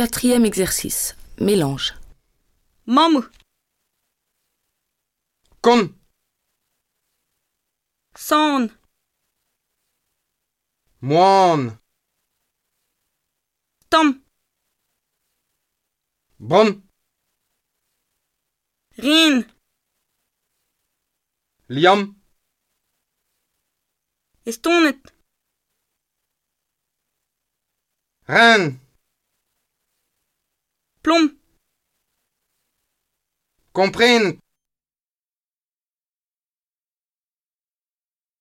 Quatrième exercice. Mélange. Mamu, Kon, San, moan, Tam, bon, Rin, liam, Estonet, ren, Plom, komprint,